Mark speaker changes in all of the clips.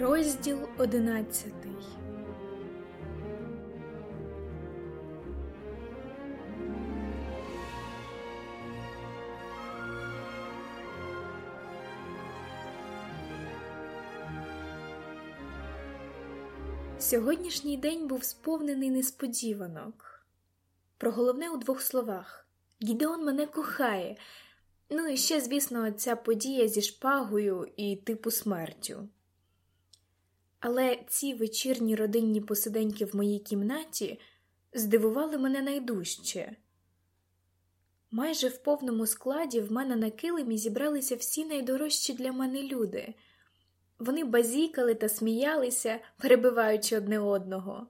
Speaker 1: Розділ одинадцятий. Сьогоднішній день був сповнений несподіванок. Про головне у двох словах Гідеон мене кохає. Ну і ще, звісно, ця подія зі шпагою і типу смертю. Але ці вечірні родинні посиденьки в моїй кімнаті здивували мене найдужче. Майже в повному складі в мене на килимі зібралися всі найдорожчі для мене люди. Вони базікали та сміялися, перебиваючи одне одного.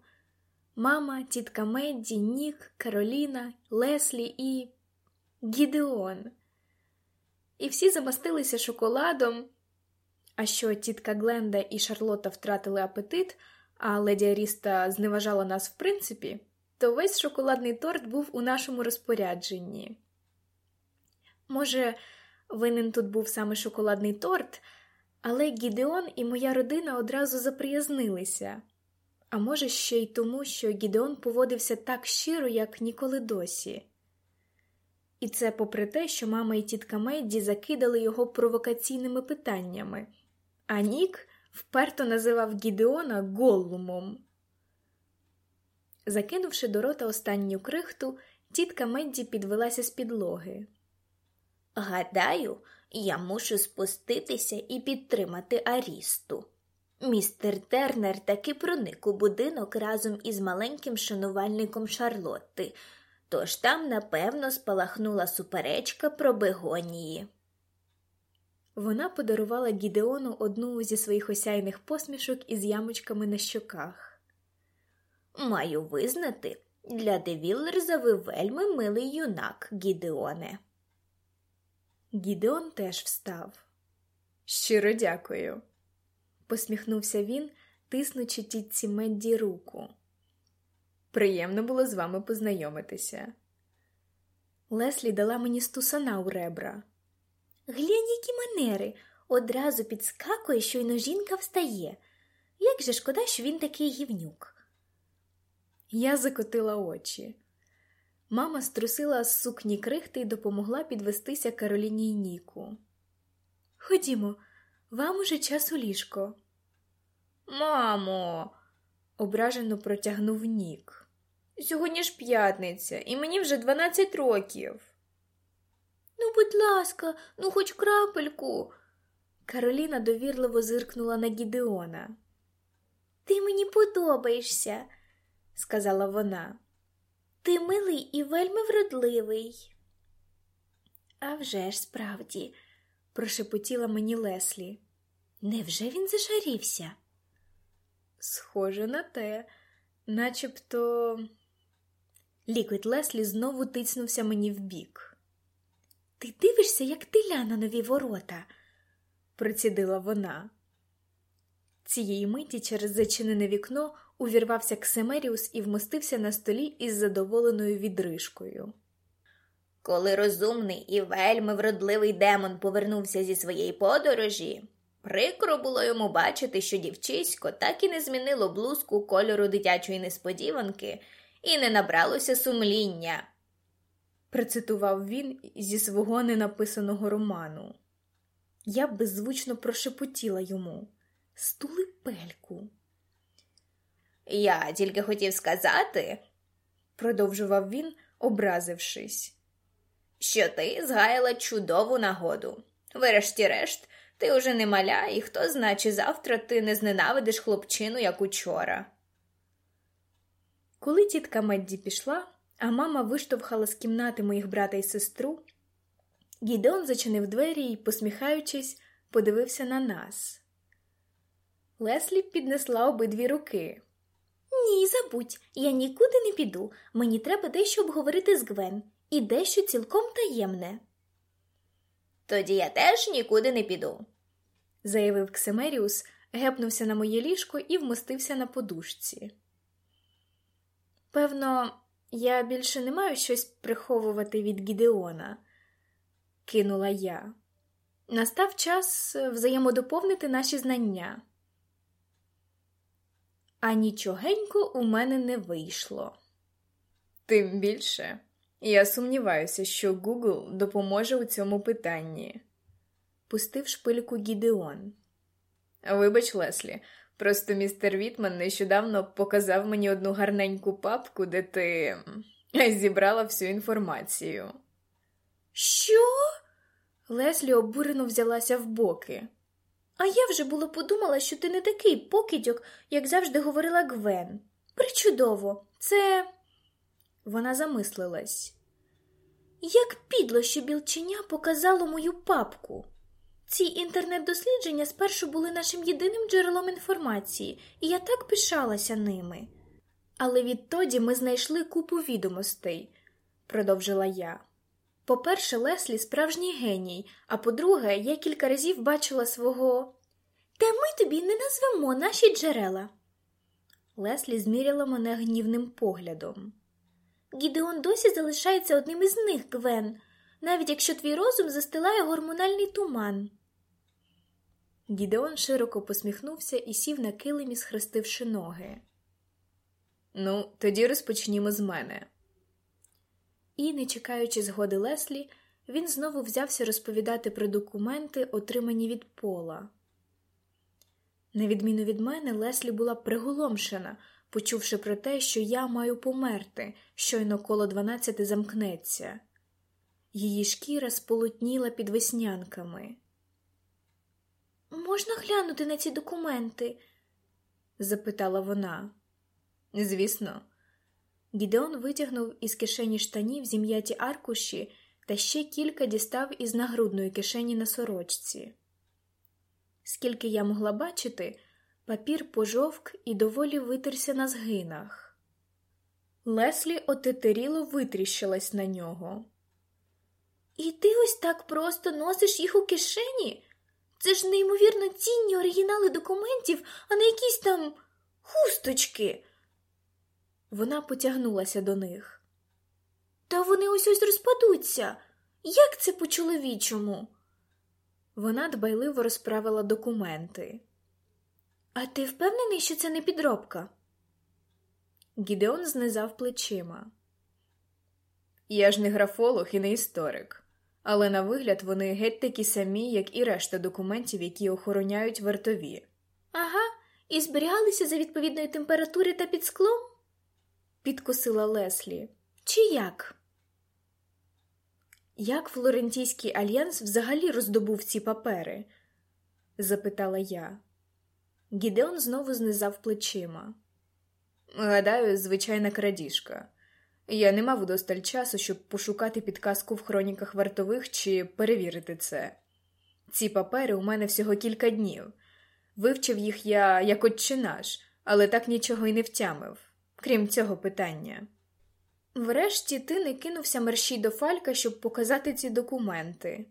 Speaker 1: Мама, тітка Медді, Нік, Кароліна, Леслі і Гідеон. І всі замастилися шоколадом. А що тітка Гленда і Шарлота втратили апетит, а леді Аріста зневажала нас в принципі, то весь шоколадний торт був у нашому розпорядженні. Може, винен тут був саме шоколадний торт, але Гідеон і моя родина одразу заприязнилися. А може, ще й тому, що Гідеон поводився так щиро, як ніколи досі. І це попри те, що мама і тітка Медді закидали його провокаційними питаннями, а Нік вперто називав Гідеона Голлумом. Закинувши до рота останню крихту, тітка Медді підвелася з підлоги.
Speaker 2: Гадаю, я мушу спуститися і підтримати Арісту. Містер Тернер таки проник у будинок разом із маленьким шанувальником Шарлотти, тож там, напевно, спалахнула суперечка про бегонії.
Speaker 1: Вона подарувала Гідеону одну зі своїх осяйних посмішок із ямочками на щоках.
Speaker 2: Маю визнати, для Девіллерза ви вельми милий юнак, Гідеоне.
Speaker 1: Гідеон теж встав. Щиро дякую, посміхнувся він, тиснучи тітці Медді руку. Приємно було з вами познайомитися. Леслі дала мені стусана у ребра.
Speaker 2: Глянь, які манери, одразу підскакує, щойно жінка встає. Як же шкода, що він такий гівнюк.
Speaker 1: Я закотила очі. Мама струсила з сукні крихти і допомогла підвестися Кароліні й Ніку. Ходімо, вам уже час у ліжко.
Speaker 3: Мамо, ображено протягнув Нік. Сьогодні ж п'ятниця, і мені вже дванадцять років.
Speaker 2: Ну, будь ласка, ну хоч крапельку.
Speaker 1: Кароліна довірливо зиркнула на Гідеона.
Speaker 2: Ти мені подобаєшся, сказала вона. Ти милий і вельми вродливий.
Speaker 1: «А вже ж справді, прошепотіла мені Леслі.
Speaker 2: Невже він зашарівся?
Speaker 1: Схоже на те, начебто. Ліквід Леслі знову тицнувся мені в бік.
Speaker 2: Ти дивишся, як теля на нові ворота,
Speaker 1: процідила вона. Цієї миті через зачинене вікно увірвався Ксемеріус і вмостився на столі із задоволеною відрижкою.
Speaker 2: Коли розумний і вельми вродливий демон повернувся зі своєї подорожі, прикро було йому бачити, що дівчисько так і не змінило блузку кольору дитячої несподіванки і не набралося сумління.
Speaker 1: Процитував він зі свого ненаписаного роману. Я беззвучно прошепотіла йому стули пельку.
Speaker 2: Я тільки хотів сказати,
Speaker 1: продовжував він, образившись,
Speaker 2: що ти згаяла чудову нагоду. Врешті-решт, ти уже не маля, і хто знає, чи завтра ти не зненавидиш хлопчину, як учора.
Speaker 1: Коли тітка Медді пішла, а мама виштовхала з кімнати моїх брата і сестру, Гідеон зачинив двері і, посміхаючись, подивився на нас. Леслі піднесла обидві руки.
Speaker 2: Ні, забудь, я нікуди не піду. Мені треба дещо обговорити з Гвен, і дещо цілком таємне. Тоді я теж нікуди не піду,
Speaker 1: заявив Ксемеріус, гепнувся на моє ліжко і вмостився на подушці. Певно, я більше не маю щось приховувати від Гідеона, кинула я. Настав час взаємодоповнити наші знання. а нічогенько у мене не вийшло.
Speaker 3: Тим більше я сумніваюся, що Google допоможе у цьому питанні.
Speaker 1: Пустив шпильку Гідеон.
Speaker 3: Вибач, Леслі, просто містер Вітман нещодавно показав мені одну гарненьку папку, де ти зібрала всю інформацію.
Speaker 1: Що? Леслі обурено взялася в боки. А я вже було подумала, що ти не такий покидьок, як завжди говорила Гвен. Причудово, це. Вона замислилась. Як підло, що білченя показало мою папку. Ці інтернет-дослідження спершу були нашим єдиним джерелом інформації, і я так пишалася ними. Але відтоді ми знайшли купу відомостей, продовжила я. По-перше, Леслі справжній геній, а по-друге, я кілька разів бачила свого. Та ми тобі не назвемо наші джерела. Леслі зміряла мене гнівним поглядом. Гідеон досі залишається одним із них, Гвен, навіть якщо твій розум застилає гормональний туман. Гідеон широко посміхнувся і сів на килимі, схрестивши ноги.
Speaker 3: Ну, тоді розпочнімо з мене.
Speaker 1: І, не чекаючи згоди Леслі, він знову взявся розповідати про документи, отримані від пола. На відміну від мене, Леслі була приголомшена, почувши про те, що я маю померти, щойно коло дванадцяти замкнеться. Її шкіра сполотніла під веснянками. Можна глянути на ці документи? запитала вона.
Speaker 3: Звісно.
Speaker 1: Гідеон витягнув із кишені штанів зім'яті аркуші та ще кілька дістав із нагрудної кишені на сорочці. Скільки я могла бачити, папір пожовк і доволі витерся на згинах. Леслі отетеріло витріщилась на нього. І ти ось так просто носиш їх у кишені? Це ж неймовірно цінні оригінали документів, а не якісь там хусточки. Вона потягнулася до них. Та вони ось ось розпадуться. Як це по-чоловічому? Вона дбайливо розправила документи. А ти впевнений, що це не підробка? Гідеон знизав плечима.
Speaker 3: Я ж не графолог і не історик, але на вигляд вони геть такі самі, як і решта документів, які охороняють вартові.
Speaker 1: Ага, і зберігалися за відповідної температури та під склом? підкосила Леслі. Чи як? Як Флорентійський альянс взагалі роздобув ці папери? запитала я. Гідеон знову знизав плечима.
Speaker 3: Гадаю, звичайна крадіжка. Я не мав удосталь часу, щоб пошукати підказку в хроніках вартових чи перевірити це. Ці папери у мене всього кілька днів. Вивчив їх я як отче наш, але так нічого й не втямив, крім цього питання.
Speaker 1: Врешті ти не кинувся мерщій до Фалька, щоб показати ці документи.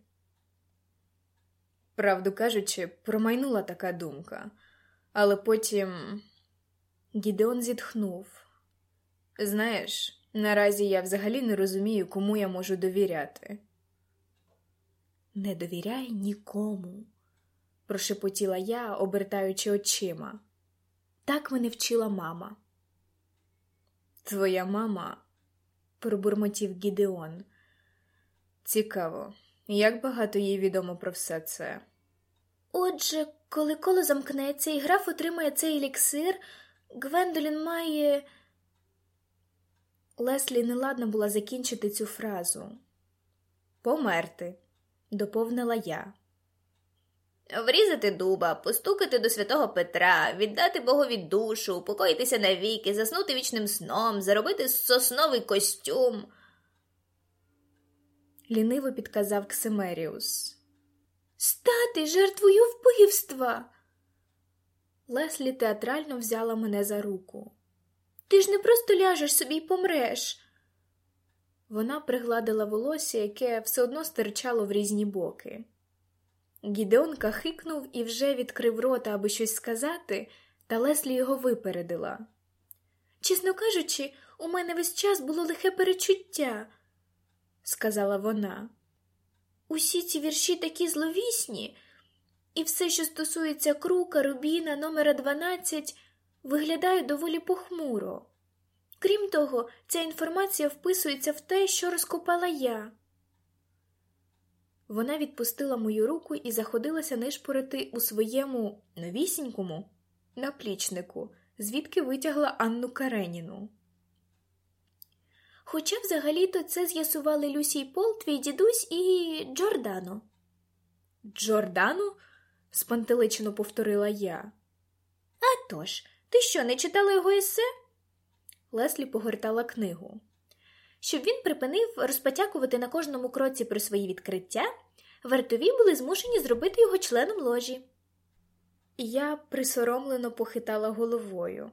Speaker 3: Правду кажучи, промайнула така думка, але потім
Speaker 1: Гідеон зітхнув.
Speaker 3: Знаєш, наразі я взагалі не розумію, кому я можу довіряти.
Speaker 1: Не довіряй нікому, прошепотіла я, обертаючи очима. Так мене вчила мама.
Speaker 3: Твоя мама,
Speaker 1: пробурмотів Гідеон.
Speaker 3: Цікаво, як багато їй відомо про все це.
Speaker 1: Отже, коли коло замкнеться і граф отримає цей еліксир, Гвендолін має. Леслі неладна була закінчити цю фразу.
Speaker 3: Померти,
Speaker 1: доповнила я.
Speaker 2: Врізати дуба, постукати до святого Петра, віддати Богові душу, упокоїтися навіки, заснути вічним сном, заробити сосновий костюм.
Speaker 1: Ліниво підказав Ксимеріус. Стати жертвою вбивства. Леслі театрально взяла мене за руку. Ти ж не просто ляжеш собі й помреш. Вона пригладила волосся, яке все одно стирчало в різні боки. Гідеонка хикнув і вже відкрив рота, аби щось сказати, та Леслі його випередила. Чесно кажучи, у мене весь час було лихе перечуття, сказала вона. Усі ці вірші такі зловісні, і все, що стосується крука, рубіна, номера 12, виглядає доволі похмуро. Крім того, ця інформація вписується в те, що розкопала я. Вона відпустила мою руку і заходилася нишпорити у своєму новісінькому наплічнику, звідки витягла Анну Кареніну. Хоча взагалі-то це з'ясували Люсі Пол, твій дідусь і Джордано. Джордано? спантеличено повторила я. «А тож, ти що, не читала його есе? Леслі погортала книгу. Щоб він припинив розпотякувати на кожному кроці про свої відкриття, вартові були змушені зробити його членом ложі. Я присоромлено похитала головою.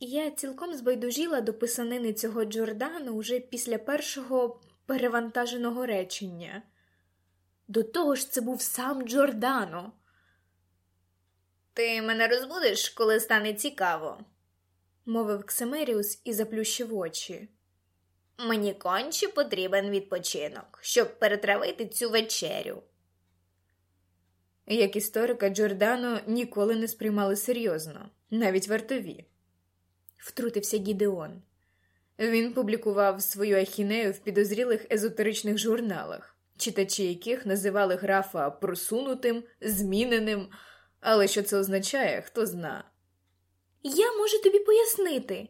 Speaker 1: Я цілком збайдужіла до писанини цього Джордану уже після першого перевантаженого речення. До того ж, це був сам Джордано.
Speaker 2: Ти мене розбудеш, коли стане цікаво,
Speaker 1: мовив Ксимеріус і заплющив очі.
Speaker 2: Мені конче потрібен відпочинок, щоб перетравити цю вечерю.
Speaker 3: Як історика Джордано ніколи не сприймали серйозно, навіть вартові,
Speaker 1: втрутився Гідеон.
Speaker 3: Він публікував свою ахінею в підозрілих езотеричних журналах, читачі яких називали графа просунутим, зміненим, але що це означає, хто зна.
Speaker 1: Я можу тобі пояснити.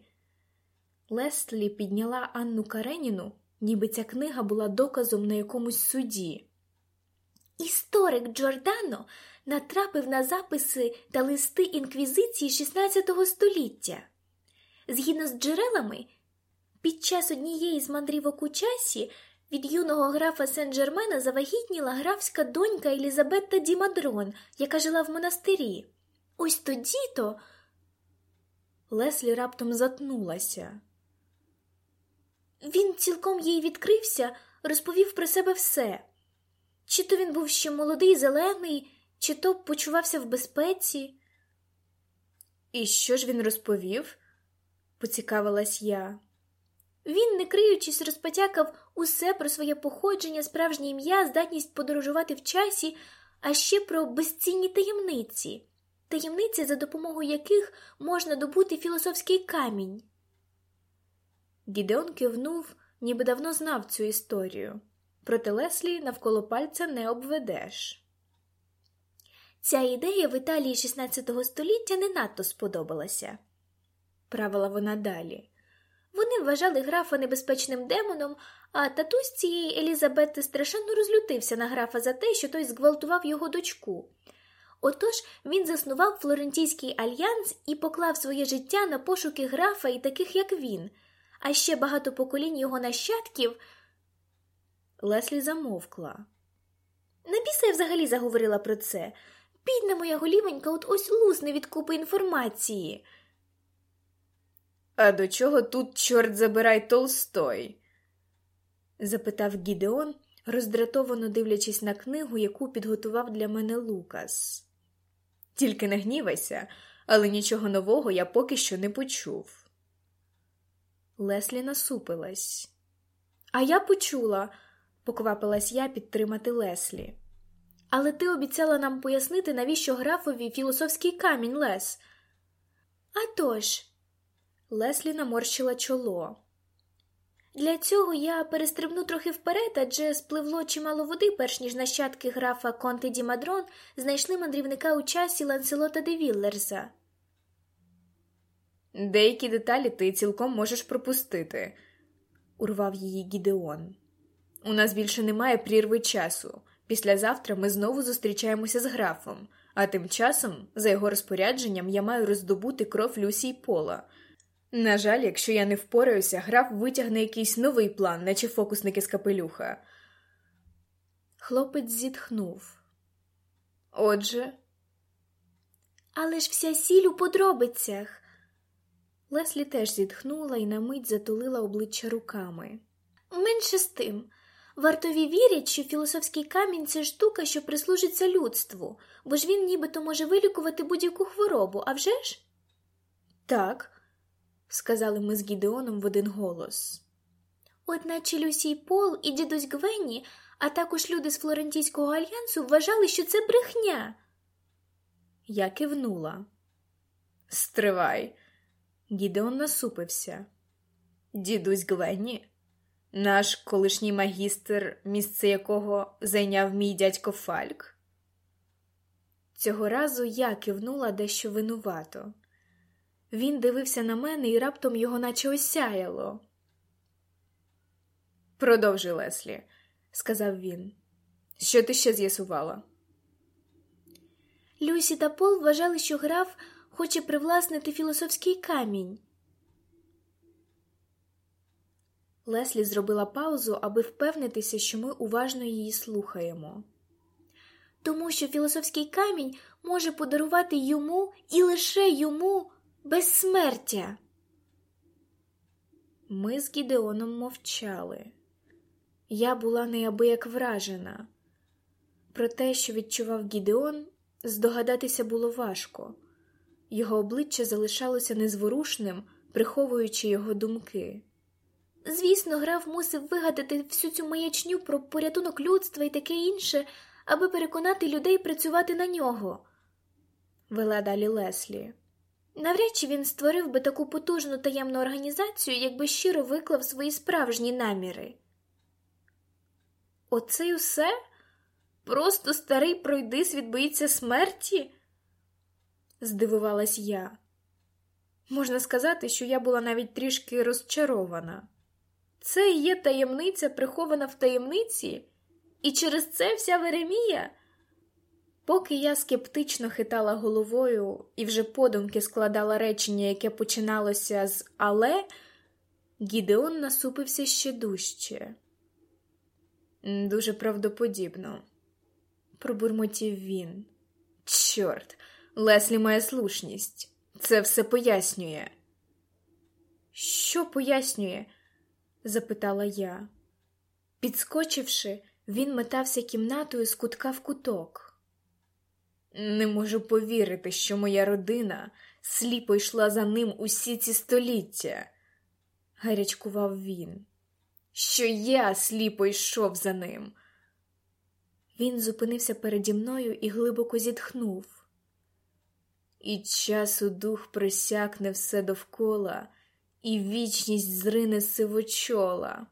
Speaker 1: Леслі підняла Анну Кареніну, ніби ця книга була доказом на якомусь суді. Історик Джордано натрапив на записи та листи інквізиції XVI століття. Згідно з джерелами, під час однієї з мандрівок у часі від юного графа Сен-Джермена завагітніла графська донька Елізабетта Дімадрон, яка жила в монастирі. Ось тоді то Леслі раптом затнулася. Він цілком їй відкрився, розповів про себе все. Чи то він був ще молодий, зелений, чи то почувався в безпеці.
Speaker 3: І що ж він розповів? поцікавилась я.
Speaker 1: Він, не криючись, розпотякав усе про своє походження, справжнє ім'я, здатність подорожувати в часі, а ще про безцінні таємниці, таємниці, за допомогою яких можна добути філософський камінь. Гідеон кивнув, ніби давно знав цю історію, проте Леслі навколо пальця не обведеш. Ця ідея в Італії XVI століття не надто сподобалася, правила вона далі. Вони вважали графа небезпечним демоном, а татусь цієї Елізабети страшенно розлютився на графа за те, що той зґвалтував його дочку. Отож він заснував Флорентійський альянс і поклав своє життя на пошуки графа і таких, як він, а ще багато поколінь його нащадків. Леслі замовкла. На біса я взагалі заговорила про це. Бідна моя голівенька от ось лусне від купи інформації.
Speaker 3: А до чого тут, чорт забирай, Толстой? запитав Гідеон, роздратовано дивлячись на книгу, яку підготував для мене Лукас. Тільки не гнівайся, але нічого нового я поки що не почув. Леслі насупилась.
Speaker 1: А я почула, поквапилась я підтримати Леслі. Але ти обіцяла нам пояснити, навіщо графові філософський камінь Лес. «А тож!» Леслі наморщила чоло. Для цього я перестрибну трохи вперед, адже спливло чимало води, перш ніж нащадки графа Конте Ді Мадрон знайшли мандрівника у часі Ланселота де Віллерса.
Speaker 3: Деякі деталі ти цілком можеш пропустити, урвав її Гідеон. У нас більше немає прірви часу. Післязавтра ми знову зустрічаємося з графом, а тим часом, за його розпорядженням, я маю роздобути кров Люсі Пола. На жаль, якщо я не впораюся, граф витягне якийсь новий план, наче фокусники з капелюха.
Speaker 1: Хлопець зітхнув.
Speaker 3: Отже,
Speaker 1: але ж вся сіль у подробицях. Леслі теж зітхнула і на мить затулила обличчя руками. Менше з тим. Вартові вірять, що філософський камінь це штука, що прислужиться людству, бо ж він нібито може вилікувати будь-яку хворобу, а вже ж? Так, сказали ми з Гідеоном в один голос. От наче Люсій Пол і дідусь Гвенні, а також люди з Флорентійського альянсу вважали, що це брехня. Я кивнула.
Speaker 3: Стривай. Гідеон насупився. Дідусь Гвенні, наш колишній магістр, місце якого зайняв мій дядько Фальк. Цього разу я кивнула дещо винувато. Він дивився на мене і раптом його наче осяяло. Продовжуй, Леслі, сказав він. Що ти ще з'ясувала?
Speaker 1: Люсі та Пол вважали, що граф хоче привласнити філософський камінь. Леслі зробила паузу, аби впевнитися, що ми уважно її слухаємо. Тому що філософський камінь може подарувати йому і лише йому безсмертя. Ми з Гідеоном мовчали. Я була неабияк вражена. Про те, що відчував Гідеон, здогадатися було важко. Його обличчя залишалося незворушним, приховуючи його думки. Звісно, граф мусив вигадати всю цю маячню про порятунок людства і таке інше, аби переконати людей працювати на нього, вела далі Леслі. Навряд чи він створив би таку потужну таємну організацію, якби щиро виклав свої справжні наміри. Оце й усе? Просто старий пройдисвіт боїться смерті? здивувалась я. Можна сказати, що я була навіть трішки розчарована. Це є таємниця, прихована в таємниці, і через це вся Веремія. Поки я скептично хитала головою і вже подумки складала речення, яке починалося з але, Гідеон насупився ще дужче. Дуже правдоподібно, пробурмотів він. Чорт, Леслі має слушність. Це все пояснює. Що пояснює? запитала я. Підскочивши, він метався кімнатою з кутка в куток. Не можу повірити, що моя родина сліпо йшла за ним усі ці століття, гарячкував він. Що я сліпо йшов за ним. Він зупинився переді мною і глибоко зітхнув. І часу дух присякне все довкола, і вічність зрине сивочола.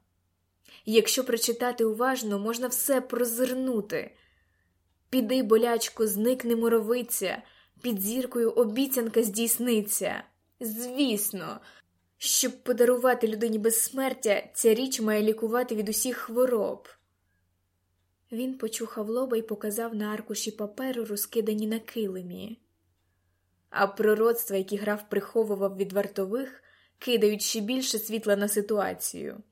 Speaker 1: Якщо прочитати уважно, можна все прозирнути. Піди, болячко, зникне муровиця, під зіркою обіцянка здійсниться. Звісно, щоб подарувати людині безсмертя, ця річ має лікувати від усіх хвороб. Він почухав лоба і показав на аркуші паперу, розкидані на килимі. А пророцтва, які граф приховував від вартових, кидають ще більше світла на ситуацію.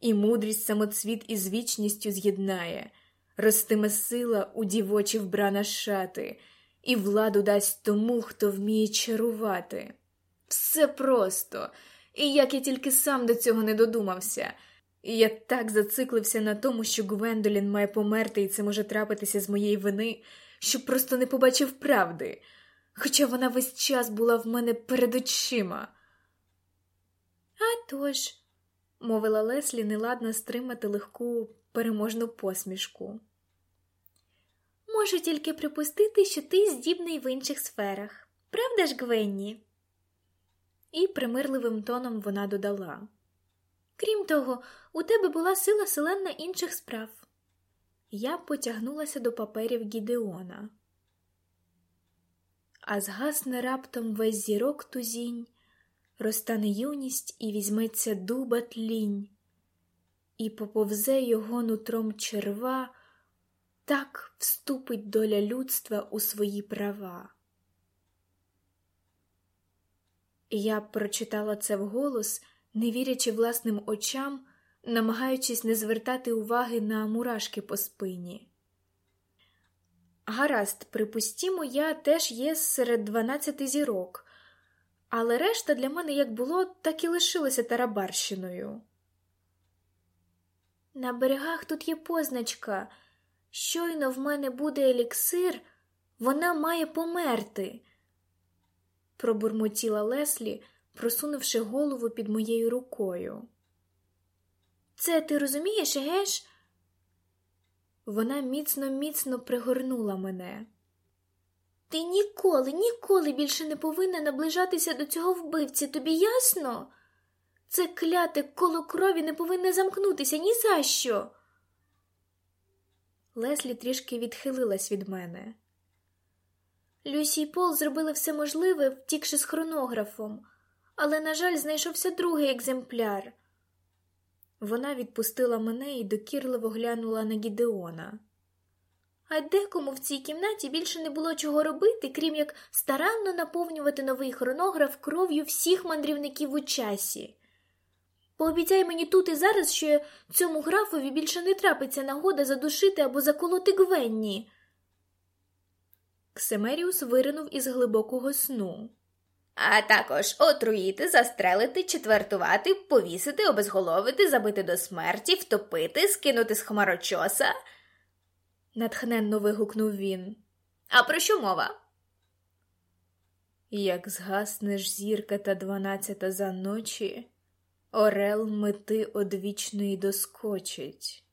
Speaker 1: І мудрість самоцвіт із вічністю з'єднає, ростиме сила у дівочі вбрана шати, і владу дасть тому, хто вміє чарувати. Все просто, і як я тільки сам до цього не додумався. І я так зациклився на тому, що Гвендолін має померти, і це може трапитися з моєї вини, що просто не побачив правди, хоча вона весь час була в мене перед очима. «А тож», – мовила Леслі, неладно стримати легку переможну посмішку. Можу тільки припустити, що ти здібний в інших сферах. Правда ж, Гвенні? І примирливим тоном вона додала. Крім того, у тебе була сила селена інших справ. Я потягнулася до паперів Гідеона. А згасне раптом весь зірок тузінь, розтане юність і візьметься дуба тлінь, і поповзе його нутром черва, так вступить доля людства у свої права. Я прочитала це вголос, не вірячи власним очам, намагаючись не звертати уваги на мурашки по спині. Гаразд, припустімо, я теж є серед дванадцяти зірок, але решта для мене як було, так і лишилося тарабарщиною. На берегах тут є позначка. Щойно в мене буде еліксир, вона має померти пробурмотіла Леслі, просунувши голову під моєю рукою. Це ти розумієш, геш? Вона міцно, міцно пригорнула мене. Ти ніколи, ніколи більше не повинна наближатися до цього вбивці, тобі ясно? Це кляте коло крові не повинне замкнутися ні за що. Леслі трішки відхилилась від мене. Люсі і Пол зробили все можливе, втікши з хронографом, але, на жаль, знайшовся другий екземпляр. Вона відпустила мене і докірливо глянула на Гідеона. А декому в цій кімнаті більше не було чого робити, крім як старанно наповнювати новий хронограф кров'ю всіх мандрівників у часі. Пообіцяй мені тут і зараз, що цьому графові більше не трапиться нагода задушити або заколоти Гвенні. Ксемеріус виринув із глибокого сну.
Speaker 2: А також отруїти, застрелити, четвертувати, повісити, обезголовити, забити до смерті, втопити, скинути з хмарочоса.
Speaker 1: натхненно вигукнув він.
Speaker 2: А про що мова?
Speaker 3: Як згаснеш зірка та дванадцята за ночі, Орел мети одвічної доскочить,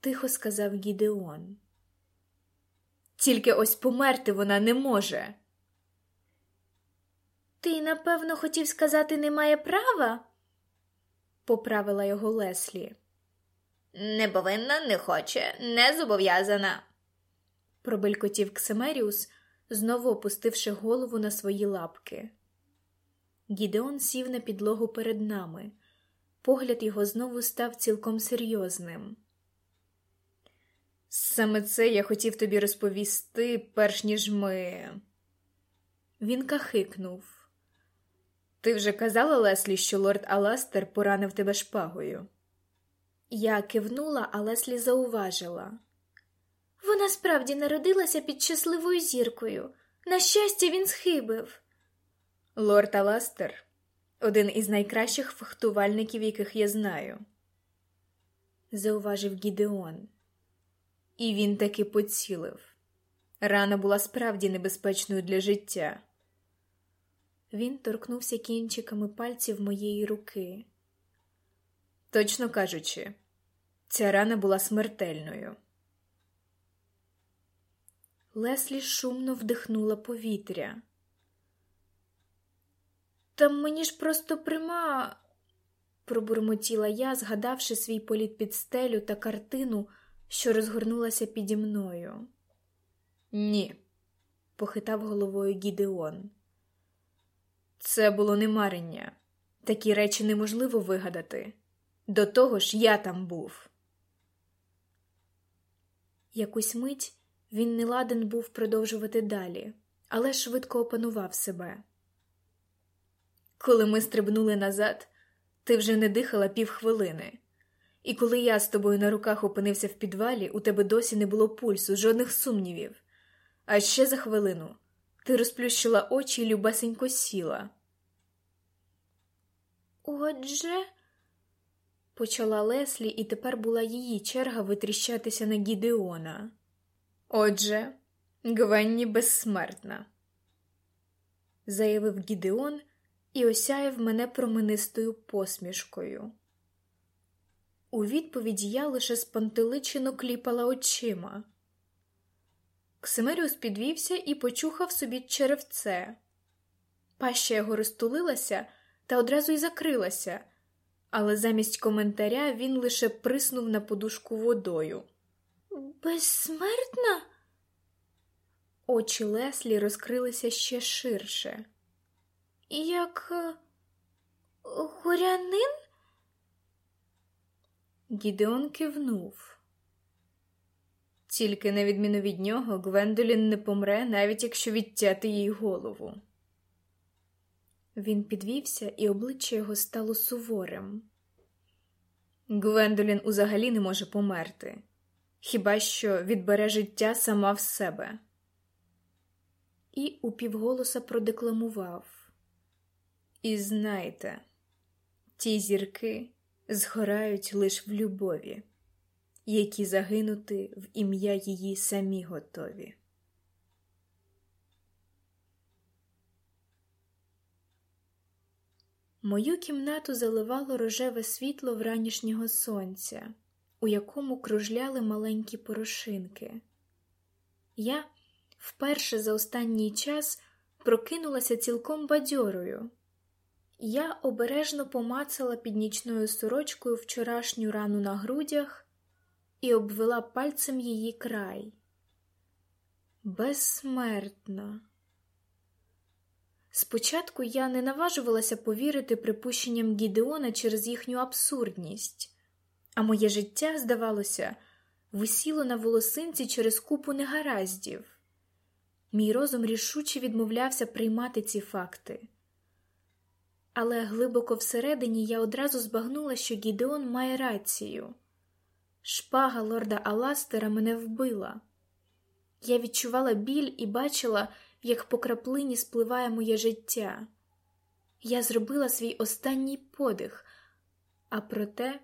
Speaker 3: тихо сказав Гідеон. Тільки ось померти вона не може.
Speaker 1: Ти, напевно, хотів сказати, не має права? поправила його Леслі.
Speaker 2: Не повинна, не хоче, не зобов'язана.
Speaker 1: пробелькотів Ксимеріус, знову опустивши голову на свої лапки. Гідеон сів на підлогу перед нами. Погляд його знову став цілком серйозним.
Speaker 3: Саме це я хотів тобі розповісти, перш ніж ми.
Speaker 1: Він кахикнув.
Speaker 3: Ти вже казала Леслі, що лорд Аластер поранив тебе шпагою?
Speaker 1: Я кивнула, а Леслі зауважила. Вона справді народилася під щасливою зіркою. На щастя, він схибив.
Speaker 3: Лорд Аластер один із найкращих фехтувальників, яких я знаю, зауважив Гідеон. І він таки поцілив. Рана була справді небезпечною для життя.
Speaker 1: Він торкнувся кінчиками пальців моєї руки.
Speaker 3: Точно кажучи, ця рана була смертельною.
Speaker 1: Леслі шумно вдихнула повітря. Та мені ж просто прима, пробурмотіла я, згадавши свій політ під стелю та картину, що розгорнулася піді мною.
Speaker 3: Ні, похитав головою Гідеон. Це було не марення. Такі речі неможливо вигадати. До того ж, я там був.
Speaker 1: Якусь мить він не ладен був продовжувати далі, але швидко опанував себе.
Speaker 3: Коли ми стрибнули назад, ти вже не дихала півхвилини. І коли я з тобою на руках опинився в підвалі, у тебе досі не було пульсу, жодних сумнівів. А ще за хвилину ти розплющила очі і любесенько сіла.
Speaker 1: Отже, почала Леслі, і тепер була її черга витріщатися на Гідеона.
Speaker 3: Отже, Гвенні безсмертна,
Speaker 1: заявив Гідеон і осяяв мене променистою посмішкою. У відповідь я лише спантеличено кліпала очима. Ксимеріус підвівся і почухав собі черевце. Паща його розтулилася та одразу й закрилася, але замість коментаря він лише приснув на подушку водою. Безсмертна? Очі Леслі розкрилися ще ширше. Як е, горянин?
Speaker 3: Гідеон кивнув. Тільки, на відміну від нього, Гвендолін не помре, навіть якщо відтяти їй голову.
Speaker 1: Він підвівся, і обличчя його стало суворим.
Speaker 3: Гвендолін узагалі не може померти, хіба що відбере життя сама в себе.
Speaker 1: І упівголоса продекламував.
Speaker 3: І знайте, ті зірки згорають лиш в любові, які загинути в ім'я її самі готові.
Speaker 1: Мою кімнату заливало рожеве світло вранішнього сонця, у якому кружляли маленькі порошинки. Я, вперше за останній час прокинулася цілком бадьорою. Я обережно помацала під нічною сорочкою вчорашню рану на грудях і обвела пальцем її край. Безсмертна. Спочатку я не наважувалася повірити припущенням Гідеона через їхню абсурдність, а моє життя, здавалося, висіло на волосинці через купу негараздів. Мій розум рішуче відмовлявся приймати ці факти. Але глибоко всередині я одразу збагнула, що Гідеон має рацію. Шпага лорда Аластера мене вбила. Я відчувала біль і бачила, як по краплині спливає моє життя. Я зробила свій останній подих, а проте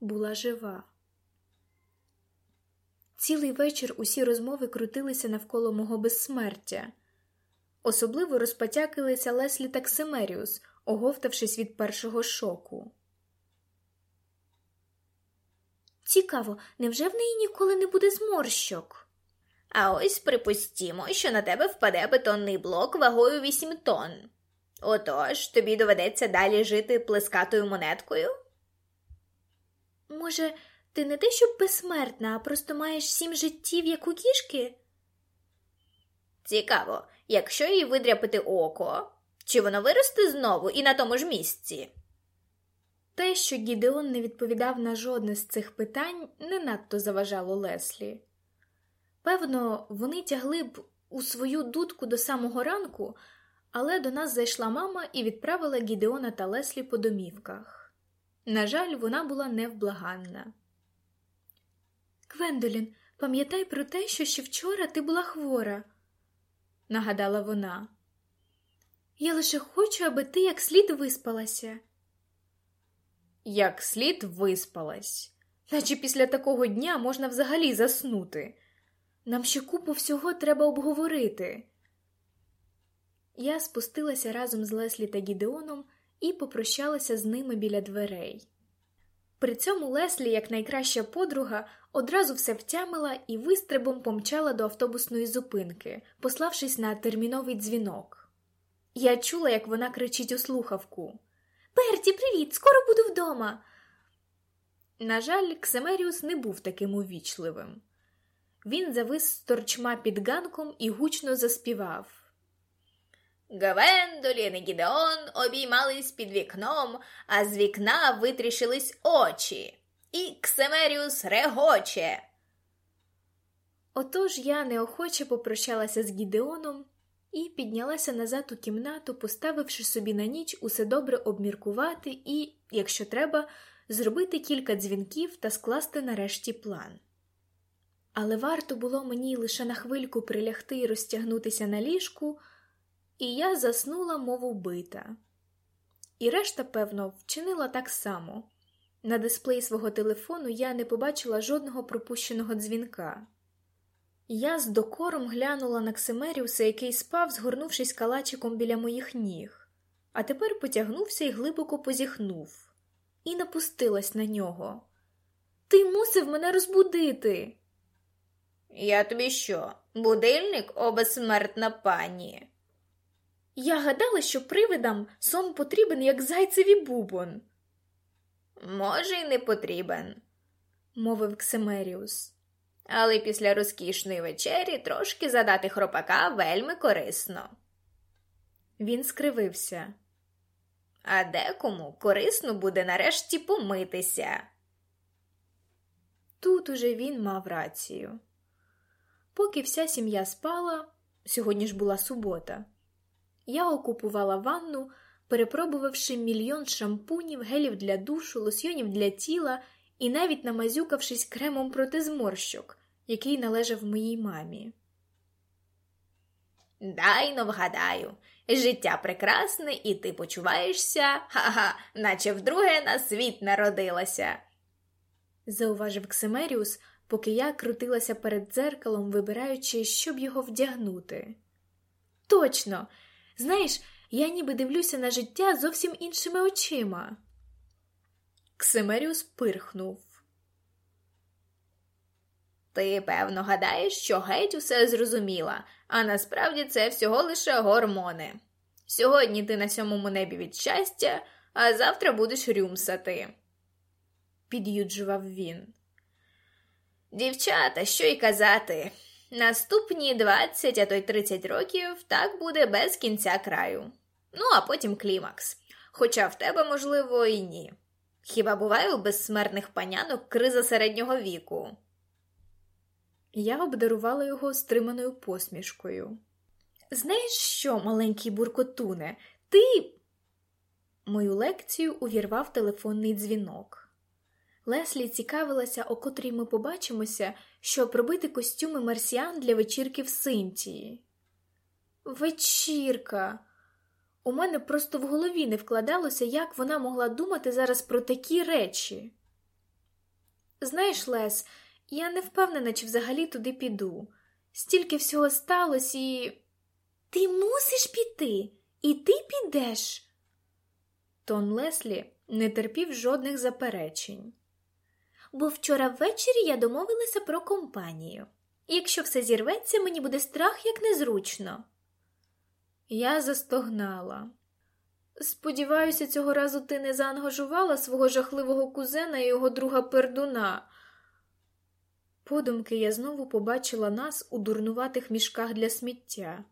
Speaker 1: була жива. Цілий вечір усі розмови крутилися навколо мого безсмертя. Особливо розпотякилися Леслі та Ксимеріус, оговтавшись від першого шоку. Цікаво, невже в неї ніколи не буде зморщок?
Speaker 2: А ось припустімо, що на тебе впаде бетонний блок вагою 8 тонн. Отож, тобі доведеться далі жити плескатою монеткою?
Speaker 1: Може, ти не те, щоб безсмертна, а просто маєш сім життів, як у кішки?
Speaker 2: Цікаво, якщо їй видряпити око, чи воно виросте знову і на тому ж місці?
Speaker 1: Те, що Гідеон не відповідав на жодне з цих питань, не надто заважало Леслі. Певно, вони тягли б у свою дудку до самого ранку, але до нас зайшла мама і відправила Гідеона та Леслі по домівках. На жаль, вона була невблаганна. Квендолін, пам'ятай про те, що ще вчора ти була хвора, нагадала вона. Я лише хочу, аби ти як слід виспалася. Як слід виспалась, наче після такого дня можна взагалі заснути. Нам ще купу всього треба обговорити. Я спустилася разом з Леслі та Гідеоном і попрощалася з ними біля дверей. При цьому Леслі, як найкраща подруга, одразу все втямила і вистрибом помчала до автобусної зупинки, пославшись на терміновий дзвінок. Я чула, як вона кричить у слухавку Берті, привіт! Скоро буду вдома. На жаль, Ксемеріус не був таким увічливим. Він завис з торчма під ганком і гучно заспівав.
Speaker 2: Гвендолін і Гідеон обіймались під вікном, а з вікна витрішились очі, і Ксемеріус регоче.
Speaker 1: Отож я неохоче попрощалася з Гідеоном і піднялася назад у кімнату, поставивши собі на ніч усе добре обміркувати і, якщо треба, зробити кілька дзвінків та скласти нарешті план. Але варто було мені лише на хвильку прилягти і розтягнутися на ліжку, і я заснула, мов убита. І решта, певно, вчинила так само. На дисплеї свого телефону я не побачила жодного пропущеного дзвінка. Я з докором глянула на Ксимеріуса, який спав, згорнувшись калачиком біля моїх ніг, а тепер потягнувся і глибоко позіхнув, і напустилась на нього. Ти мусив мене розбудити.
Speaker 2: Я тобі що, будильник о безсмертна пані?
Speaker 1: Я гадала, що привидам сон потрібен, як зайцеві бубон.
Speaker 2: Може, й не потрібен,
Speaker 1: мовив Ксимеріус.
Speaker 2: Але після розкішної вечері трошки задати хропака вельми корисно.
Speaker 1: Він скривився.
Speaker 2: А декому корисно буде нарешті помитися.
Speaker 1: Тут уже він мав рацію. Поки вся сім'я спала, сьогодні ж була субота, я окупувала ванну, перепробувавши мільйон шампунів, гелів для душу, лосьйонів для тіла і навіть намазюкавшись кремом проти зморщок, який належав моїй мамі.
Speaker 2: Дайно вгадаю, життя прекрасне, і ти почуваєшся, ха-ха, наче вдруге на світ народилася,
Speaker 1: зауважив Ксимеріус, поки я крутилася перед дзеркалом, вибираючи, щоб його вдягнути. Точно, знаєш, я ніби дивлюся на життя зовсім іншими очима. Ксимеріус пирхнув.
Speaker 2: Ти, певно, гадаєш, що геть усе зрозуміла, а насправді це всього лише гормони. Сьогодні ти на сьомому небі від щастя, а завтра будеш рюмсати, під'юджував він. Дівчата, що й казати, наступні 20, а то й 30 років так буде без кінця краю. Ну, а потім клімакс. Хоча в тебе, можливо, і ні. Хіба буває у безсмертних панянок криза середнього віку?
Speaker 1: Я обдарувала його стриманою посмішкою. Знаєш що, маленький буркотуне, ти. Мою лекцію увірвав телефонний дзвінок. Леслі цікавилася, о котрій ми побачимося, щоб робити костюми марсіан для вечірки в Синтії. Вечірка. У мене просто в голові не вкладалося, як вона могла думати зараз про такі речі. Знаєш, Лес, я не впевнена, чи взагалі туди піду. Стільки всього сталося і. Ти мусиш піти, і ти підеш. Тон Леслі не терпів жодних заперечень. Бо вчора ввечері я домовилася про компанію. Якщо все зірветься, мені буде страх як незручно. Я застогнала. Сподіваюся, цього разу ти не заангажувала свого жахливого кузена і його друга пердуна. Подумки я знову побачила нас у дурнуватих мішках для сміття.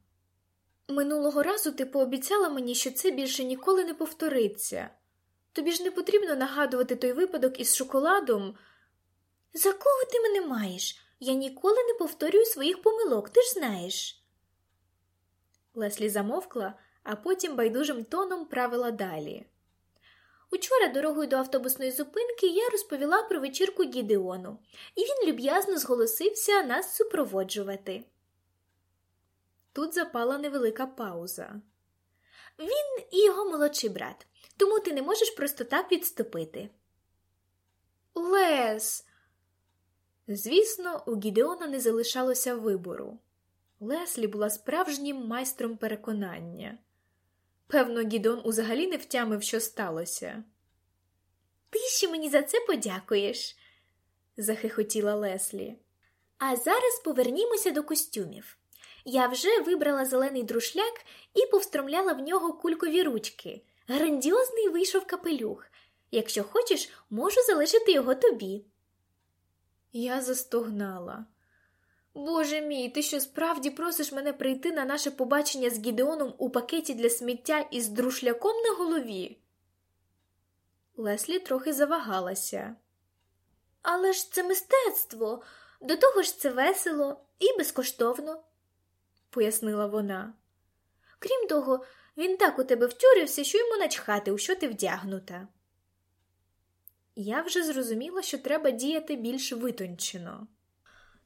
Speaker 1: Минулого разу ти пообіцяла мені, що це більше ніколи не повториться. Тобі ж не потрібно нагадувати той випадок із шоколадом. За кого ти мене маєш? Я ніколи не повторюю своїх помилок, ти ж знаєш. Леслі замовкла, а потім байдужим тоном правила далі. Учора дорогою до автобусної зупинки я розповіла про вечірку Гідеону, і він люб'язно зголосився нас супроводжувати. Тут запала невелика пауза. Він і його молодший брат, тому ти не можеш просто так відступити. Лес. Звісно, у Гідеона не залишалося вибору. Леслі була справжнім майстром переконання. Певно, Гідон узагалі не втямив, що сталося. Ти ще мені за це подякуєш, захихотіла Леслі. А зараз повернімося до костюмів. Я вже вибрала зелений друшляк і повстромляла в нього кулькові ручки. Грандіозний вийшов капелюх. Якщо хочеш, можу залишити його тобі. Я застогнала. Боже мій, ти що справді просиш мене прийти на наше побачення з Гідеоном у пакеті для сміття із друшляком на голові? Леслі трохи завагалася. Але ж це мистецтво, до того ж це весело і безкоштовно, пояснила вона. Крім того, він так у тебе втюрився, що йому начхати, у що ти вдягнута. Я вже зрозуміла, що треба діяти більш витончено.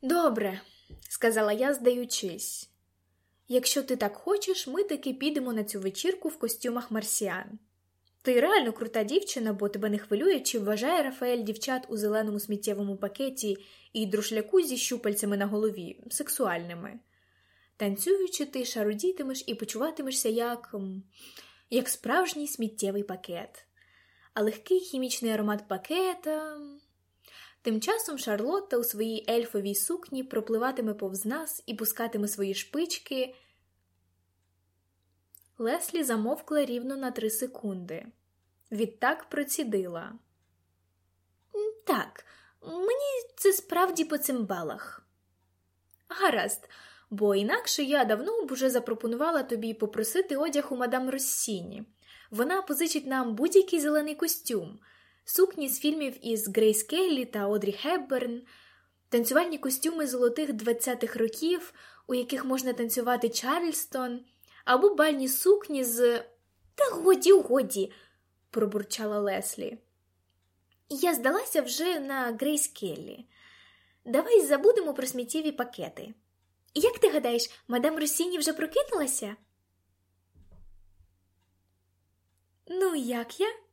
Speaker 1: Добре, сказала я, здаючись. Якщо ти так хочеш, ми таки підемо на цю вечірку в костюмах марсіан. Ти реально крута дівчина, бо тебе не хвилює, чи вважає Рафаель дівчат у зеленому сміттєвому пакеті і друшляку зі щупальцями на голові сексуальними. Танцюючи, ти шарудітимеш і почуватимешся як як справжній сміттєвий пакет, а легкий хімічний аромат пакета. Тим часом Шарлотта у своїй ельфовій сукні пропливатиме повз нас і пускатиме свої шпички. Леслі замовкла рівно на три секунди. Відтак процідила. Так, мені це справді по цимбалах. Гаразд, бо інакше я давно б уже запропонувала тобі попросити одяг у мадам Россіні. Вона позичить нам будь-який зелений костюм, сукні з фільмів із Грейс Келлі та Одрі Хепберн, танцювальні костюми золотих 20-х років, у яких можна танцювати Чарльстон, або бальні сукні з. Та годі, годі, пробурчала Леслі. Я здалася вже на Грейс Келлі. Давай забудемо про сміттєві пакети. Як ти гадаєш, мадам Росіні вже прокинулася? Ну, як я?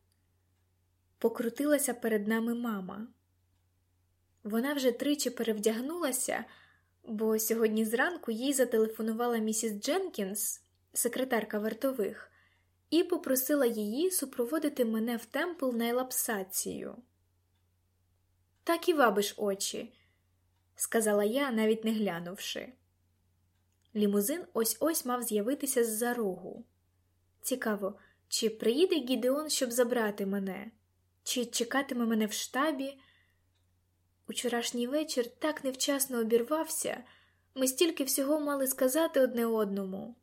Speaker 1: Покрутилася перед нами мама. Вона вже тричі перевдягнулася, бо сьогодні зранку їй зателефонувала місіс Дженкінс, секретарка вартових, і попросила її супроводити мене в темпл на елапсацію. Так і вабиш очі. сказала я, навіть не глянувши. Лімузин ось ось мав з'явитися з-за рогу. Цікаво, чи приїде Гідеон, щоб забрати мене, чи чекатиме мене в штабі. Учорашній вечір так невчасно обірвався, ми стільки всього мали сказати одне одному.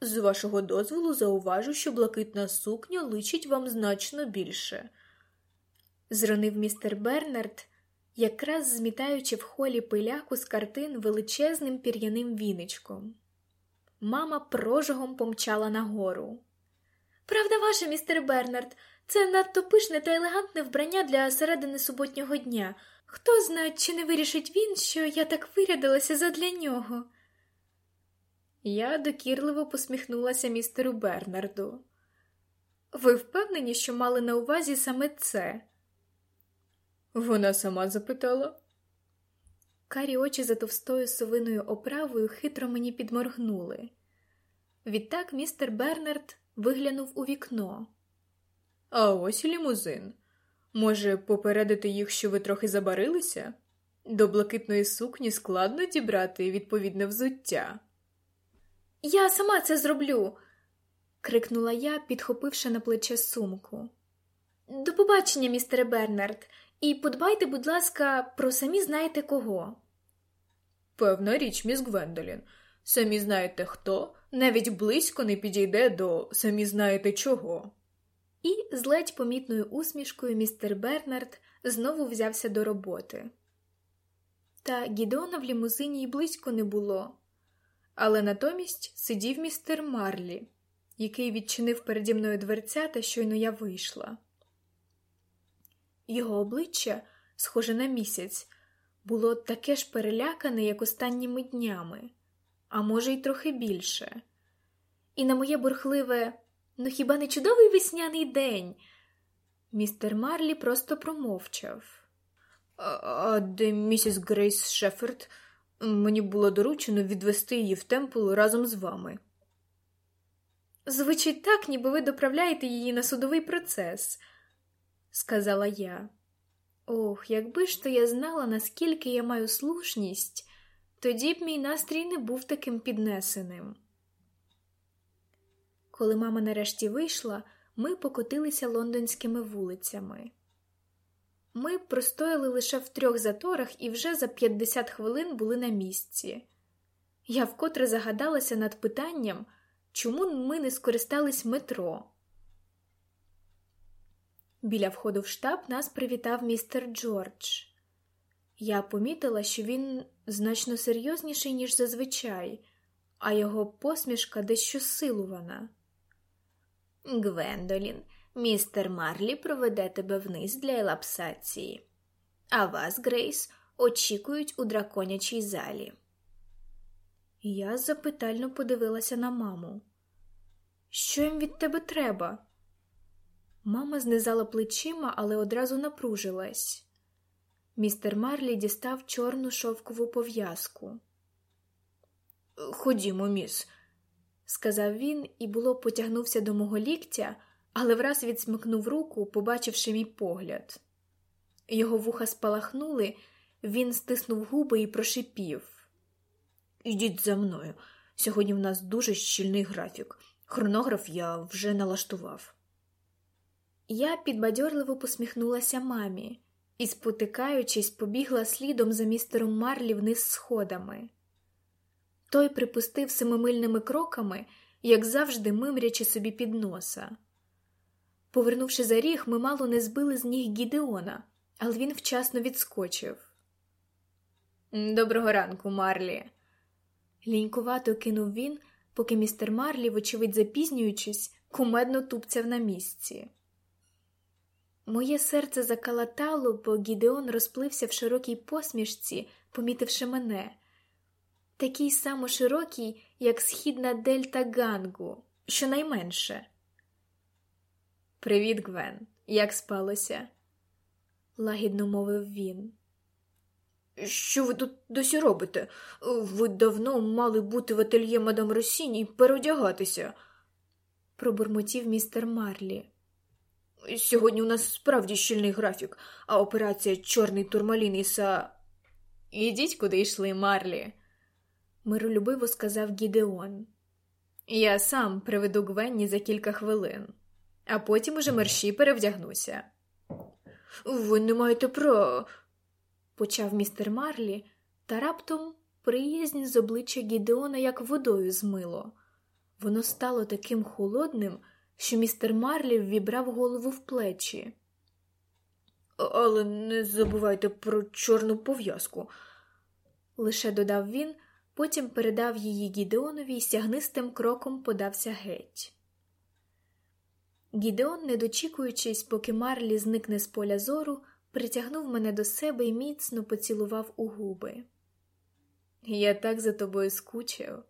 Speaker 3: З вашого дозволу зауважу, що блакитна сукня личить вам значно більше,
Speaker 1: зронив містер Бернард, якраз змітаючи в холі пиляку з картин величезним пір'яним віничком. Мама прожогом помчала нагору. Правда ваша, містер Бернард, це надто пишне та елегантне вбрання для середини суботнього дня. Хто знає, чи не вирішить він, що я так вирядилася задля нього. Я докірливо посміхнулася містеру Бернарду. Ви впевнені, що мали на увазі саме це?
Speaker 3: Вона сама запитала.
Speaker 1: Карі очі за товстою совиною оправою хитро мені підморгнули. Відтак містер Бернард виглянув у вікно.
Speaker 3: А ось і лімузин. Може, попередити їх, що ви трохи забарилися? До блакитної сукні складно дібрати відповідне взуття.
Speaker 1: Я сама це зроблю, крикнула я, підхопивши на плече сумку. До побачення, містере Бернард, і подбайте, будь ласка, про самі знаєте кого.
Speaker 3: Певна річ, міс Гвендолін. Самі знаєте хто, навіть близько не підійде до самі знаєте чого.
Speaker 1: І з ледь помітною усмішкою містер Бернард знову взявся до роботи. Та Гідона в лімузині й близько не було, але натомість сидів містер Марлі, який відчинив переді мною дверця, та щойно я вийшла. Його обличчя, схоже на місяць, було таке ж перелякане, як останніми днями, а може, й трохи більше. І на моє бурхливе ну хіба не чудовий весняний день? Містер Марлі просто промовчав.
Speaker 3: А, а де місіс Грейс Шеферд? Мені було доручено відвести її в темпл разом з вами.
Speaker 1: Звучить так, ніби ви доправляєте її на судовий процес, сказала я. Ох, якби ж то я знала, наскільки я маю слушність, тоді б мій настрій не був таким піднесеним. Коли мама нарешті вийшла, ми покотилися лондонськими вулицями. Ми простояли лише в трьох заторах і вже за 50 хвилин були на місці. Я вкотре загадалася над питанням, чому ми не скористались метро. Біля входу в штаб нас привітав містер Джордж. Я помітила, що він значно серйозніший, ніж зазвичай, а його посмішка дещо силувана.
Speaker 2: Гвендолін, містер Марлі проведе тебе вниз для елапсації, а вас, Грейс, очікують у драконячій залі.
Speaker 1: Я запитально подивилася на маму. Що їм від тебе треба? Мама знизала плечима, але одразу напружилась. Містер Марлі дістав чорну шовкову пов'язку.
Speaker 3: Ходімо, міс,
Speaker 1: сказав він і було потягнувся до мого ліктя, але враз відсмикнув руку, побачивши мій погляд. Його вуха спалахнули, він стиснув губи і прошипів.
Speaker 3: Ідіть за мною. Сьогодні в нас дуже щільний графік. Хронограф я вже налаштував.
Speaker 1: Я підбадьорливо посміхнулася мамі і, спотикаючись, побігла слідом за містером Марлі вниз сходами. Той припустив семимильними кроками, як завжди, мимрячи собі під носа. Повернувши за ріг, ми мало не збили з ніг Гідеона, але він вчасно відскочив.
Speaker 3: Доброго ранку, Марлі.
Speaker 1: Лінькувато кинув він, поки містер Марлі, вочевидь запізнюючись, кумедно тупцяв на місці. Моє серце закалатало, бо Гідеон розплився в широкій посмішці, помітивши мене, такий само широкий, як східна дельта Гангу, щонайменше. Привіт, Гвен, як спалося? лагідно мовив він.
Speaker 3: Що ви тут досі робите? Ви давно мали бути в ательє мадам Росіні і переодягатися,
Speaker 1: пробурмотів містер Марлі.
Speaker 3: Сьогодні у нас справді щільний графік, а операція Чорний турмалін Іса Ідіть, куди йшли, Марлі, миролюбиво сказав Гідеон. Я сам приведу Гвенні за кілька хвилин, а потім уже мерщі перевдягнуся. Ви не маєте права, почав містер Марлі, та раптом приязнь з обличчя Гідеона як водою змило. Воно стало таким холодним, що містер Марлі ввібрав голову в плечі. Але не забувайте про чорну пов'язку, лише додав він, потім передав її Гідеонові і сягнистим кроком подався геть. Гідеон, не дочікуючись, поки Марлі зникне з поля зору, притягнув мене до себе і міцно поцілував у губи. Я так за тобою скучив.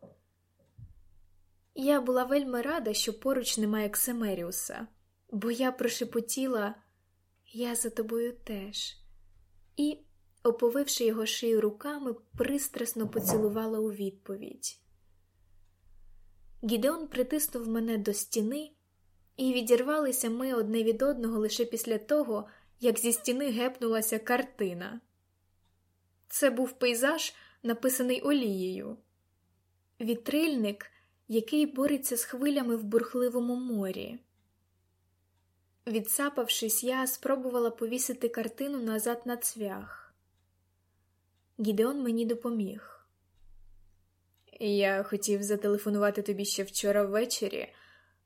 Speaker 3: Я була вельми рада, що поруч немає Ксемеріуса, бо я прошепотіла я за тобою теж, і, оповивши його шию руками, пристрасно поцілувала у відповідь. Гідеон притиснув мене до стіни, і відірвалися ми одне від одного лише після того, як зі стіни гепнулася картина. Це був пейзаж, написаний олією, вітрильник, який бореться з хвилями в бурхливому морі. Відсапавшись, я спробувала повісити картину назад на цвях. Гідеон мені допоміг. Я хотів зателефонувати тобі ще вчора ввечері,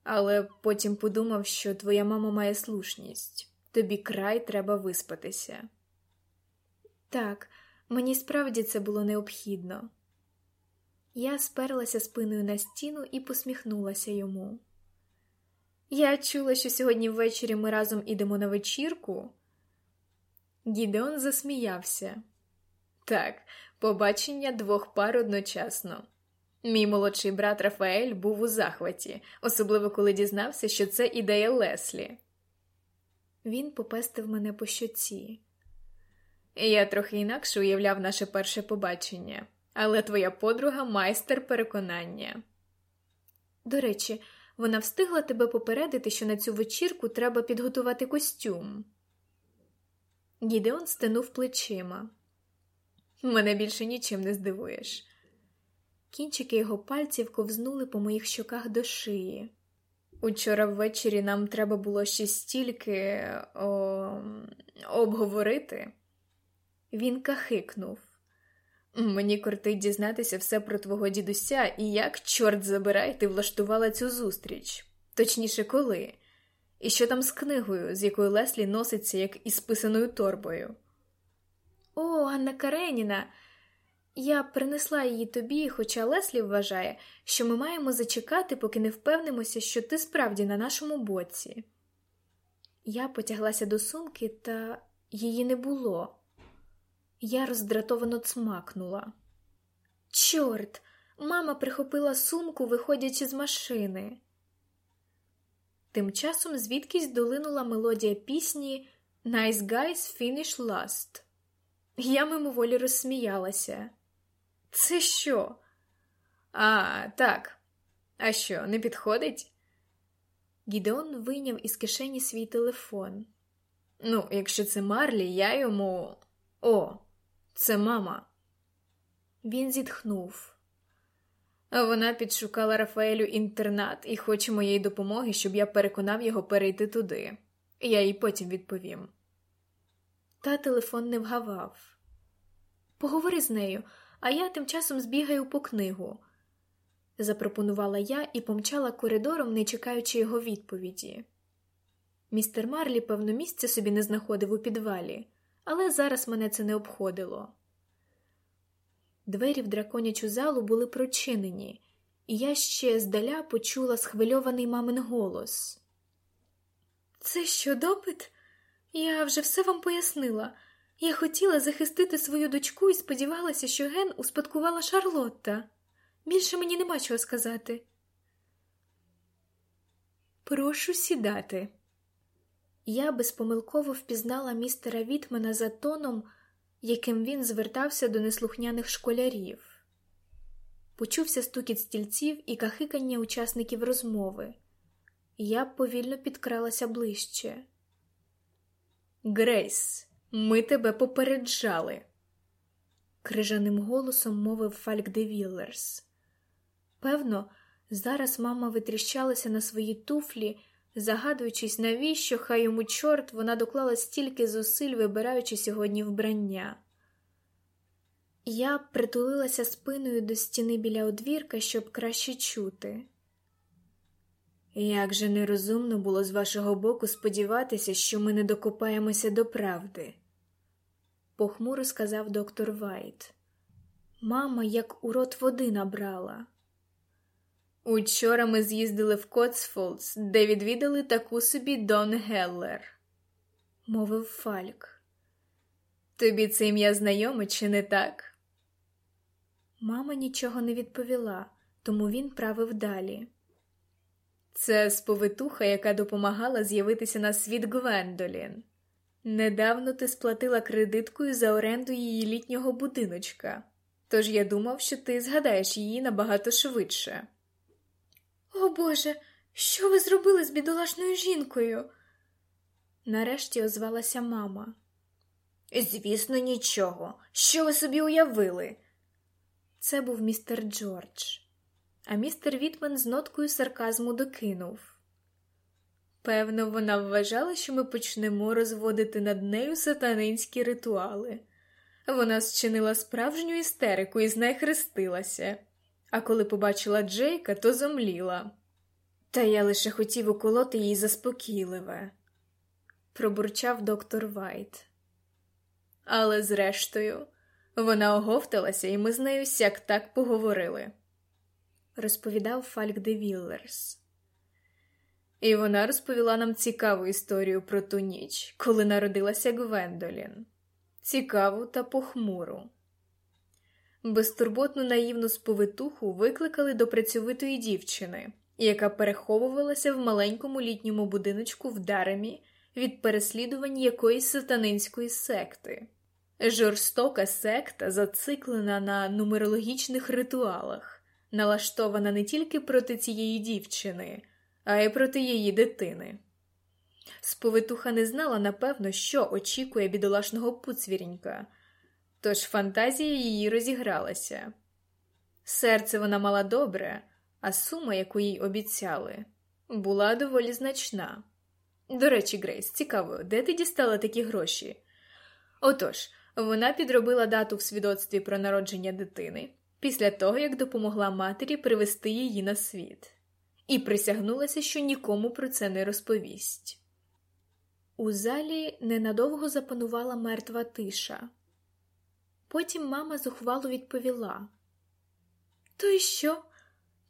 Speaker 3: але потім подумав, що твоя мама має слушність, тобі край треба виспатися. Так, мені справді це було необхідно. Я сперлася спиною на стіну і посміхнулася йому. Я чула, що сьогодні ввечері ми разом ідемо на вечірку. Гідеон засміявся. Так, побачення двох пар одночасно. Мій молодший брат Рафаель був у захваті, особливо коли дізнався, що це ідея Леслі. Він попестив мене по щоці. Я трохи інакше уявляв наше перше побачення, але твоя подруга майстер переконання. До речі, вона встигла тебе попередити, що на цю вечірку треба підготувати костюм. Гідеон стенув плечима. Мене більше нічим не здивуєш. Кінчики його пальців ковзнули по моїх щоках до шиї. Учора ввечері нам треба було ще стільки о, обговорити. Він кахикнув. Мені кортить дізнатися все про твого дідуся і як, чорт забирай, ти влаштувала цю зустріч. Точніше, коли, і що там з книгою, з якою Леслі носиться, як із писаною торбою. О, Анна Кареніна. Я принесла її тобі, хоча Леслі вважає, що ми маємо зачекати, поки не впевнимося, що ти справді на нашому боці. Я потяглася до сумки, та її не було. Я роздратовано цмакнула. Чорт, мама прихопила сумку, виходячи з машини. Тим часом звідкись долинула мелодія пісні Nice guys finish last. Я мимоволі розсміялася. Це що? А, так. А що, не підходить? Гідеон вийняв із кишені свій телефон. Ну, якщо це Марлі, я йому. О, це мама. Він зітхнув. Вона підшукала Рафаелю інтернат і хоче моєї допомоги, щоб я переконав його перейти туди. Я їй потім відповім. Та телефон не вгавав. Поговори з нею, а я тим часом збігаю по книгу, запропонувала я і помчала коридором, не чекаючи його відповіді. Містер Марлі, певно, місця собі не знаходив у підвалі але зараз мене це не обходило. Двері в драконячу залу були прочинені, і я ще здаля почула схвильований мамин голос. Це що, допит? Я вже все вам пояснила. Я хотіла захистити свою дочку і сподівалася, що ген успадкувала Шарлотта. Більше мені нема чого сказати. Прошу сідати. Я безпомилково впізнала містера Вітмена за тоном, яким він звертався до неслухняних школярів. Почувся стукіт стільців і кахикання учасників розмови. Я повільно підкралася ближче. Грейс, ми тебе попереджали.
Speaker 1: крижаним голосом мовив Фальк де Віллерс. Певно, зараз мама витріщалася на свої туфлі, загадуючись, навіщо, хай йому чорт вона доклала стільки зусиль, вибираючи сьогодні вбрання. Я притулилася спиною до стіни біля одвірка, щоб краще чути. Як же нерозумно було з вашого боку сподіватися, що ми не докопаємося до правди, похмуро сказав доктор Вайт. Мама, як у рот води набрала. Учора ми з'їздили в Котсволдс, де відвідали таку собі Дон Геллер, мовив Фальк. Тобі це ім'я знайоме, чи не так? Мама нічого не відповіла, тому він правив далі. Це сповитуха, яка допомагала з'явитися на світ Гвендолін. Недавно ти сплатила кредиткою за оренду її літнього будиночка, тож я думав, що ти згадаєш її набагато швидше. О Боже, що ви зробили з бідолашною жінкою? Нарешті озвалася мама.
Speaker 2: Звісно, нічого. Що ви собі уявили?
Speaker 1: Це був містер Джордж, а містер Вітмен з ноткою сарказму докинув. Певно, вона вважала, що ми почнемо розводити над нею сатанинські ритуали. Вона зчинила справжню істерику і знайхрестилася, а коли побачила Джейка, то зомліла. Та я лише хотів уколоти їй заспокійливе, пробурчав доктор Вайт. Але, зрештою, вона оговталася, і ми з нею сяк так поговорили, розповідав Фальк де Віллерс. І вона розповіла нам цікаву історію про ту ніч, коли народилася Гвендолін. Цікаву та похмуру. Безтурботну наївну сповитуху викликали до працьовитої дівчини, яка переховувалася в маленькому літньому будиночку в Даремі від переслідувань якоїсь сатанинської секти. Жорстока секта зациклена на нумерологічних ритуалах, налаштована не тільки проти цієї дівчини, а й проти її дитини. Сповитуха не знала, напевно, що очікує бідолашного пуцвірінька, тож фантазія її розігралася. Серце вона мала добре, а сума, яку їй обіцяли, була доволі значна. До речі, Грейс, цікаво, де ти дістала такі гроші? Отож, вона підробила дату в свідоцтві про народження дитини після того, як допомогла матері привести її на світ, і присягнулася, що нікому про це не розповість. У залі ненадовго запанувала мертва тиша. Потім мама зухвало відповіла: То й що?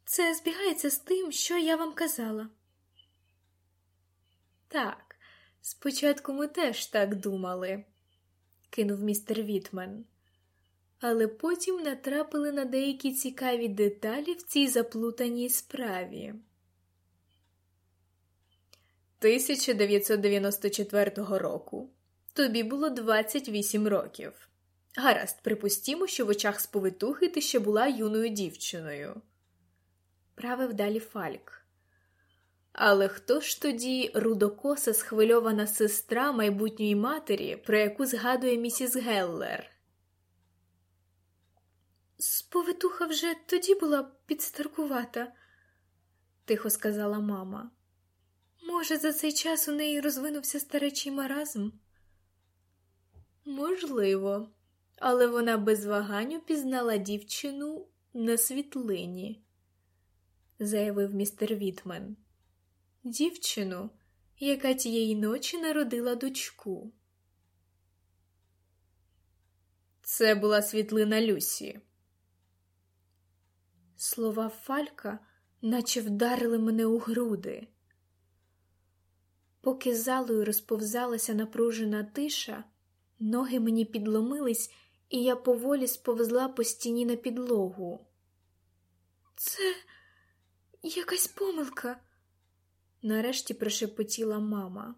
Speaker 1: Це збігається з тим, що я вам казала. Так, спочатку ми теж так думали, кинув містер Вітмен, але потім натрапили на деякі цікаві деталі в цій заплутаній справі. 1994 року тобі було 28 років. Гаразд, припустімо, що в очах сповитухи ти ще була юною дівчиною. Правив далі Фальк. Але хто ж тоді рудокоса схвильована сестра майбутньої матері, про яку згадує місіс Геллер? Сповитуха вже тоді була підстаркувата, тихо сказала мама. Може, за цей час у неї розвинувся старечий маразм? Можливо, але вона без вагань упізнала дівчину на світлині, заявив містер Вітмен. Дівчину, яка тієї ночі народила дочку. Це була світлина Люсі. Слова Фалька наче вдарили мене у груди. Поки залою розповзалася напружена тиша, ноги мені підломились, і я поволі сповзла по стіні на підлогу. Це якась помилка, нарешті прошепотіла мама.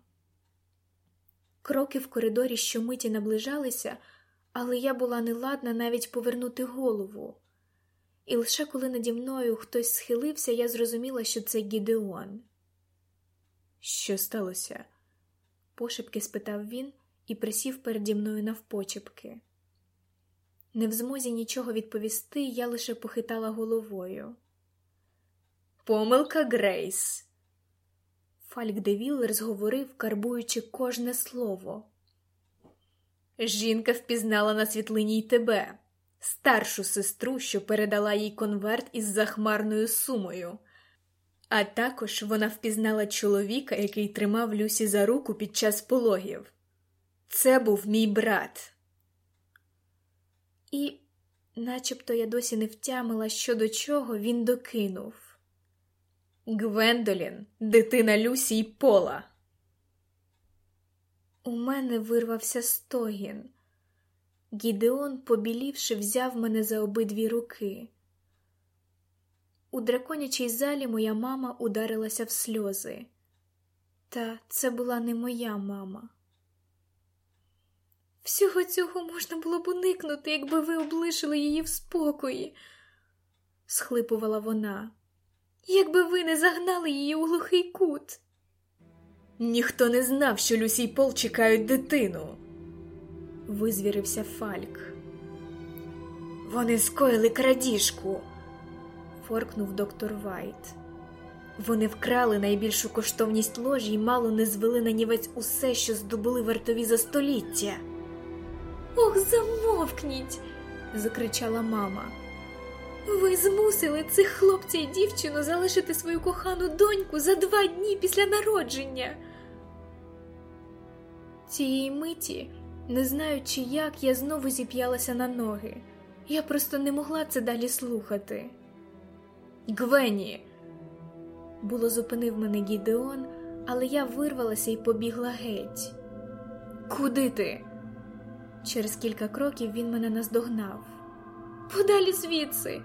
Speaker 1: Кроки в коридорі щомиті наближалися, але я була неладна навіть повернути голову. І лише коли наді мною хтось схилився, я зрозуміла, що це Гідеон. Що сталося? пошепки спитав він і присів переді мною навпочепки. Не в змозі нічого відповісти, я лише похитала головою.
Speaker 3: Помилка Грейс.
Speaker 1: Фальк Девіллер зговорив, карбуючи кожне слово.
Speaker 3: Жінка впізнала на світлині й тебе, старшу сестру, що передала їй конверт із захмарною сумою. А також вона впізнала чоловіка, який тримав Люсі за руку під час пологів. Це був мій брат.
Speaker 1: І, начебто я досі не втямила, що до чого він докинув.
Speaker 3: Гвендолін, дитина Люсі й Пола.
Speaker 1: У мене вирвався стогін. Гідеон, побілівши, взяв мене за обидві руки. У драконячій залі моя мама ударилася в сльози. Та це була не моя мама. Всього цього можна було б уникнути, якби ви облишили її в спокої, схлипувала вона, якби ви не загнали її у глухий кут.
Speaker 3: Ніхто не знав, що Люсі й Пол чекають дитину,
Speaker 1: визвірився Фальк.
Speaker 3: Вони скоїли крадіжку,
Speaker 1: форкнув доктор Вайт.
Speaker 3: Вони вкрали найбільшу коштовність ложі і мало не звели на нівець усе, що здобули вартові за століття.
Speaker 1: Ох, замовкніть, закричала мама. Ви змусили цих хлопця і дівчину залишити свою кохану доньку за два дні після народження. Цієї миті, не знаючи як, я знову зіп'ялася на ноги. Я просто не могла це далі слухати.
Speaker 3: Гвені,
Speaker 1: було зупинив мене Гідеон, але я вирвалася і побігла геть.
Speaker 3: Куди ти?
Speaker 1: Через кілька кроків він мене наздогнав. Подалі звідси.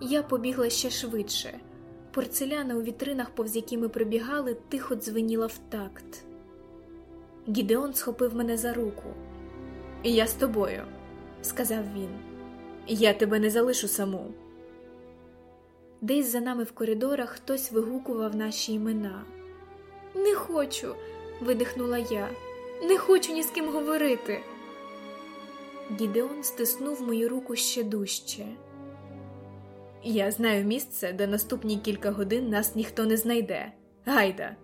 Speaker 1: Я побігла ще швидше. Порцеляна у вітринах, повз які ми пробігали, тихо дзвеніла в такт. Гідеон схопив мене за руку.
Speaker 3: Я з тобою,
Speaker 1: сказав він.
Speaker 3: Я тебе не залишу саму.
Speaker 1: Десь за нами в коридорах хтось вигукував наші імена. Не хочу, видихнула я, не хочу ні з ким говорити. Гідеон стиснув мою руку ще дужче.
Speaker 3: Я знаю місце, де наступні кілька годин нас ніхто не знайде. Гайда,